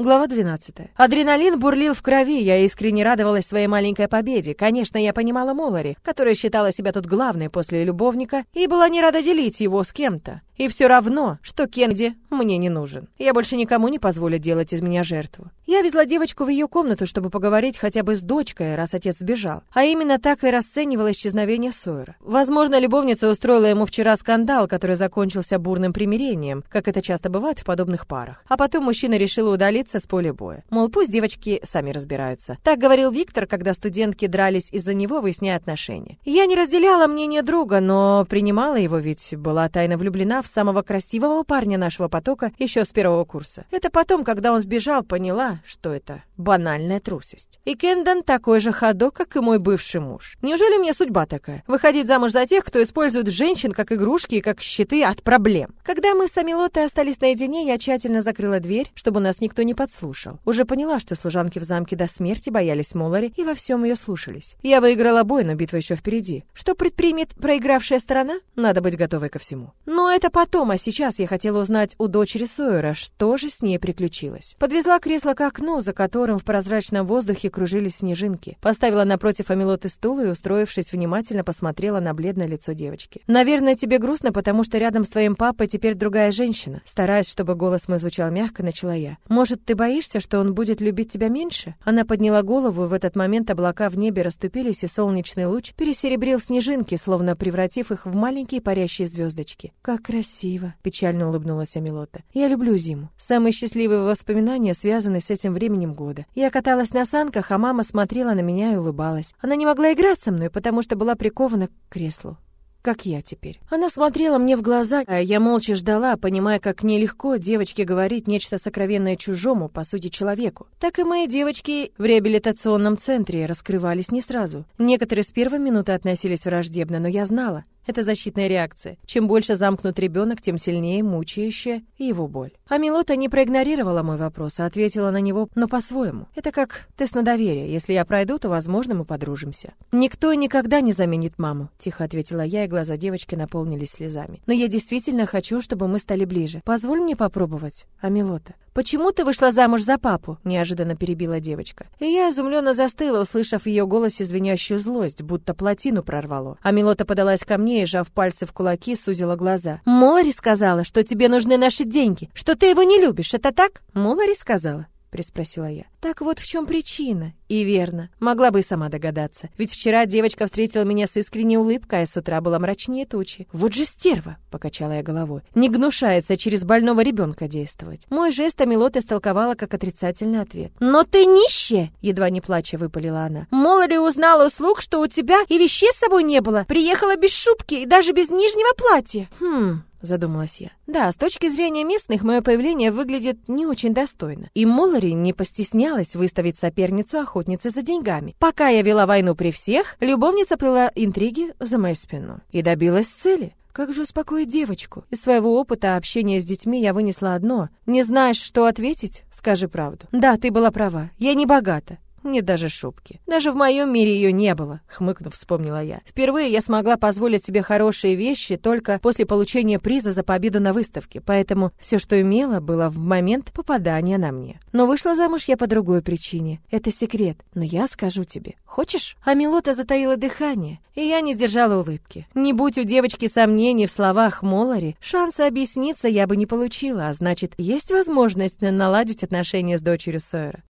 Глава 12. Адреналин бурлил в крови, я искренне радовалась своей маленькой победе. Конечно, я понимала Молари, которая считала себя тут главной после любовника и была не рада делить его с кем-то. И все равно, что Кенди мне не нужен. Я больше никому не позволю делать из меня жертву. Я везла девочку в ее комнату, чтобы поговорить хотя бы с дочкой, раз отец сбежал. А именно так и расценивала исчезновение Сойера. Возможно, любовница устроила ему вчера скандал, который закончился бурным примирением, как это часто бывает в подобных парах. А потом мужчина решил удалиться с поля боя. Мол, пусть девочки сами разбираются. Так говорил Виктор, когда студентки дрались из-за него, выясняя отношения. Я не разделяла мнение друга, но принимала его, ведь была тайно влюблена в самого красивого парня нашего потока еще с первого курса. Это потом, когда он сбежал, поняла, что это банальная трусость. И Кендон такой же ходок, как и мой бывший муж. Неужели мне судьба такая? Выходить замуж за тех, кто использует женщин как игрушки и как щиты от проблем. Когда мы с Амилотой остались наедине, я тщательно закрыла дверь, чтобы нас никто не подслушал. Уже поняла, что служанки в замке до смерти боялись Молари и во всем ее слушались. Я выиграла бой, но битва еще впереди. Что предпримет проигравшая сторона? Надо быть готовой ко всему. Но это потом, а сейчас я хотела узнать у дочери Сойера, что же с ней приключилось. Подвезла кресло к окну, за которым в прозрачном воздухе кружились снежинки. Поставила напротив Амилоты стул и, устроившись, внимательно посмотрела на бледное лицо девочки. «Наверное, тебе грустно, потому что рядом с твоим папой теперь другая женщина». Стараясь, чтобы голос мой звучал мягко, начала я. «Может, ты боишься, что он будет любить тебя меньше?» Она подняла голову, и в этот момент облака в небе расступились, и солнечный луч пересеребрил снежинки, словно превратив их в маленькие парящие звездочки. «Как красиво!» — печально улыбнулась Амилота. «Я люблю зиму. Самые счастливые воспоминания связаны с этим временем года. Я каталась на санках, а мама смотрела на меня и улыбалась. Она не могла играть со мной, потому что была прикована к креслу как я теперь. Она смотрела мне в глаза, а я молча ждала, понимая, как нелегко девочке говорить нечто сокровенное чужому, по сути, человеку. Так и мои девочки в реабилитационном центре раскрывались не сразу. Некоторые с первой минуты относились враждебно, но я знала, это защитная реакция. Чем больше замкнут ребенок, тем сильнее мучающая его боль. А Милота не проигнорировала мой вопрос, а ответила на него, но по-своему. Это как тест на доверие. Если я пройду, то, возможно, мы подружимся. «Никто никогда не заменит маму», — тихо ответила я, и глаза девочки наполнились слезами. «Но я действительно хочу, чтобы мы стали ближе. Позволь мне попробовать, Амилота». «Почему ты вышла замуж за папу?» — неожиданно перебила девочка. И я изумленно застыла, услышав в ее голосе звенящую злость, будто плотину прорвало. А Милота подалась ко мне и, сжав пальцы в кулаки, сузила глаза. «Молари сказала, что тебе нужны наши деньги, что ты его не любишь, это так?» «Молари сказала?» — приспросила я. «Так вот в чем причина. И верно. Могла бы и сама догадаться. Ведь вчера девочка встретила меня с искренней улыбкой, а с утра была мрачнее тучи. Вот же стерва!» — покачала я головой. «Не гнушается через больного ребенка действовать». Мой жест Амилот истолковала как отрицательный ответ. «Но ты нищая!» — едва не плача выпалила она. «Мало ли узнала услуг, что у тебя и вещей с собой не было. Приехала без шубки и даже без нижнего платья». «Хм...» задумалась я. Да, с точки зрения местных, мое появление выглядит не очень достойно. И Моллари не постеснялась выставить соперницу охотницы за деньгами. Пока я вела войну при всех, любовница плела интриги за мою спину. И добилась цели. Как же успокоить девочку? Из своего опыта общения с детьми я вынесла одно. Не знаешь, что ответить? Скажи правду. Да, ты была права. Я не богата. Нет даже шубки. Даже в моем мире ее не было, хмыкнув, вспомнила я. Впервые я смогла позволить себе хорошие вещи только после получения приза за победу на выставке, поэтому все, что имела, было в момент попадания на мне. Но вышла замуж я по другой причине. Это секрет, но я скажу тебе. Хочешь? А Милота затаила дыхание, и я не сдержала улыбки. Не будь у девочки сомнений в словах Молари, шанса объясниться я бы не получила, а значит, есть возможность наладить отношения с дочерью Сойера.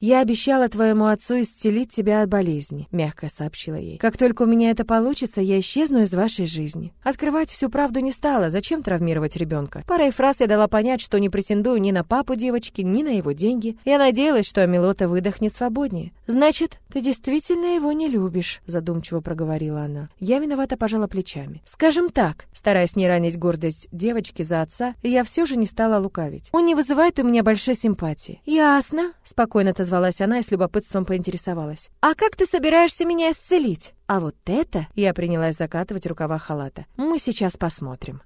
«Я обещала твоему отцу исцелить тебя от болезни», — мягко сообщила ей. «Как только у меня это получится, я исчезну из вашей жизни». Открывать всю правду не стала, зачем травмировать ребенка? Парой фраз я дала понять, что не претендую ни на папу девочки, ни на его деньги. Я надеялась, что Амилота выдохнет свободнее. «Значит, ты действительно его не любишь», — задумчиво проговорила она. Я виновата пожала плечами. «Скажем так», стараясь не ранить гордость девочки за отца, я все же не стала лукавить. «Он не вызывает у меня большой симпатии». «Ясно», — спокойно отозвалась она и с любопытством поинтересовалась. «А как ты собираешься меня исцелить?» «А вот это...» — я принялась закатывать рукава халата. «Мы сейчас посмотрим».